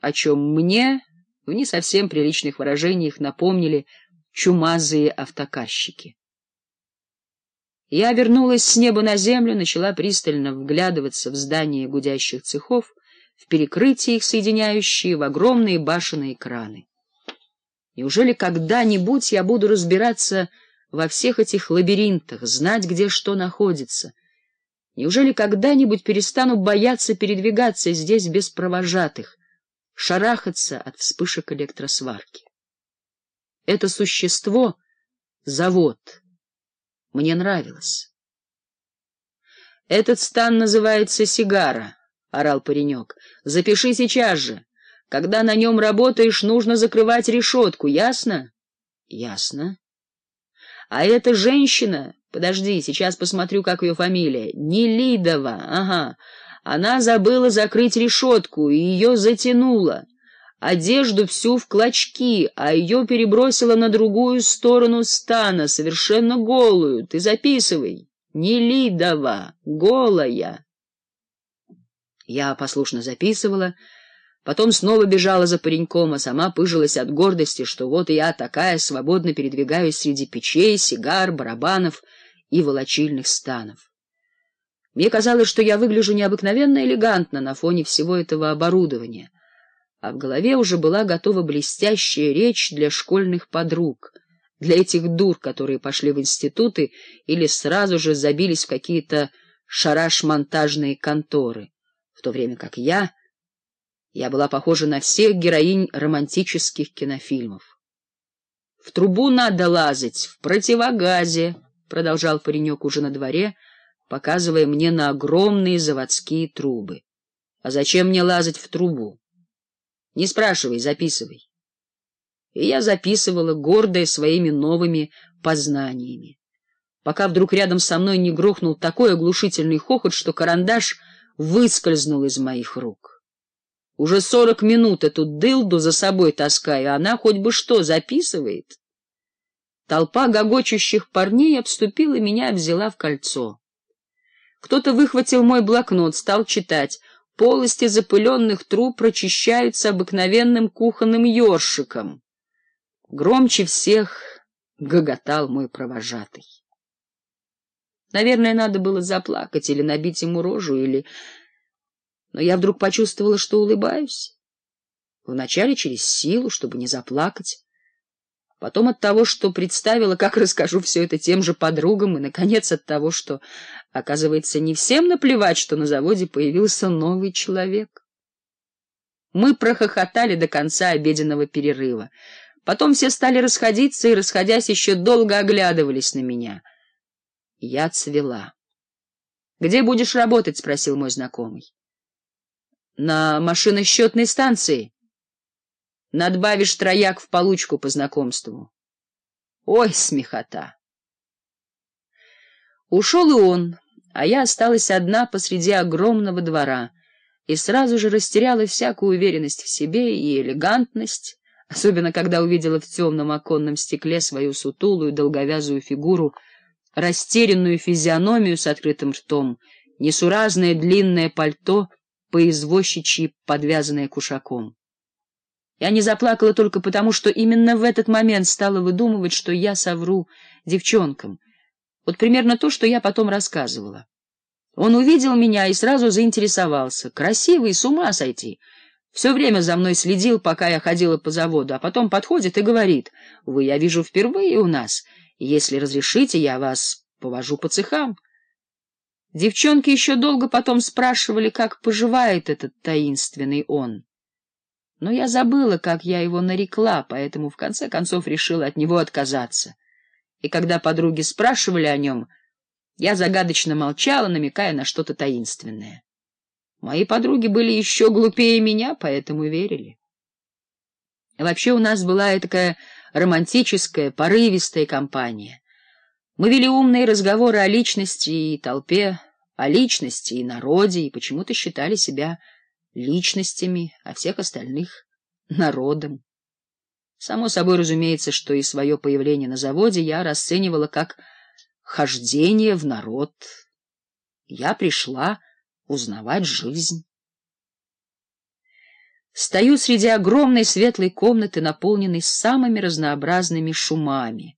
о чем мне в не совсем приличных выражениях напомнили чумазые автоказчики. Я вернулась с неба на землю, начала пристально вглядываться в здания гудящих цехов, в перекрытия их соединяющие, в огромные башенные краны. Неужели когда-нибудь я буду разбираться во всех этих лабиринтах, знать, где что находится? Неужели когда-нибудь перестану бояться передвигаться здесь без провожатых? шарахаться от вспышек электросварки. Это существо — завод. Мне нравилось. — Этот стан называется сигара, — орал паренек. — Запиши сейчас же. Когда на нем работаешь, нужно закрывать решетку, ясно? — Ясно. — А эта женщина... Подожди, сейчас посмотрю, как ее фамилия. Нелидова, ага. Она забыла закрыть решетку, и ее затянуло. Одежду всю в клочки, а ее перебросило на другую сторону стана, совершенно голую. Ты записывай. Нелидова, голая. Я послушно записывала, потом снова бежала за пареньком, а сама пыжилась от гордости, что вот я такая свободно передвигаюсь среди печей, сигар, барабанов и волочильных станов. Мне казалось, что я выгляжу необыкновенно элегантно на фоне всего этого оборудования, а в голове уже была готова блестящая речь для школьных подруг, для этих дур, которые пошли в институты или сразу же забились в какие-то шараш-монтажные конторы, в то время как я... Я была похожа на всех героинь романтических кинофильмов. — В трубу надо лазать, в противогазе, — продолжал паренек уже на дворе, — показывая мне на огромные заводские трубы. А зачем мне лазать в трубу? Не спрашивай, записывай. И я записывала, гордая своими новыми познаниями, пока вдруг рядом со мной не грохнул такой оглушительный хохот, что карандаш выскользнул из моих рук. Уже сорок минут эту дылду за собой таскаю, а она хоть бы что записывает. Толпа гогочущих парней обступила меня и взяла в кольцо. Кто-то выхватил мой блокнот, стал читать. Полости запыленных труб прочищаются обыкновенным кухонным ёршиком. Громче всех гоготал мой провожатый. Наверное, надо было заплакать или набить ему рожу, или... Но я вдруг почувствовала, что улыбаюсь. Вначале через силу, чтобы не заплакать. Потом от того, что представила, как расскажу все это тем же подругам, и, наконец, от того, что, оказывается, не всем наплевать, что на заводе появился новый человек. Мы прохохотали до конца обеденного перерыва. Потом все стали расходиться и, расходясь, еще долго оглядывались на меня. Я цвела. — Где будешь работать? — спросил мой знакомый. — На машиносчетной станции. — Надбавишь трояк в получку по знакомству. Ой, смехота! Ушел и он, а я осталась одна посреди огромного двора и сразу же растеряла всякую уверенность в себе и элегантность, особенно когда увидела в темном оконном стекле свою сутулую долговязую фигуру, растерянную физиономию с открытым ртом, несуразное длинное пальто по подвязанное кушаком. Я не заплакала только потому, что именно в этот момент стала выдумывать, что я совру девчонкам. Вот примерно то, что я потом рассказывала. Он увидел меня и сразу заинтересовался. Красивый, с ума сойти. Все время за мной следил, пока я ходила по заводу, а потом подходит и говорит, «Вы, я вижу, впервые у нас. Если разрешите, я вас повожу по цехам». Девчонки еще долго потом спрашивали, как поживает этот таинственный он. Но я забыла, как я его нарекла, поэтому в конце концов решила от него отказаться. И когда подруги спрашивали о нем, я загадочно молчала, намекая на что-то таинственное. Мои подруги были еще глупее меня, поэтому верили. Вообще у нас была и такая романтическая, порывистая компания. Мы вели умные разговоры о личности и толпе, о личности и народе, и почему-то считали себя личностями, а всех остальных — народом. Само собой разумеется, что и свое появление на заводе я расценивала как хождение в народ. Я пришла узнавать жизнь. Стою среди огромной светлой комнаты, наполненной самыми разнообразными шумами —